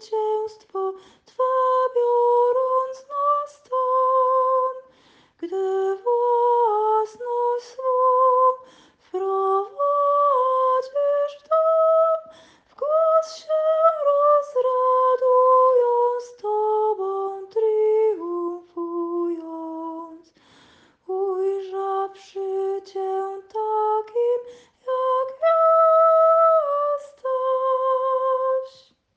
kitchen.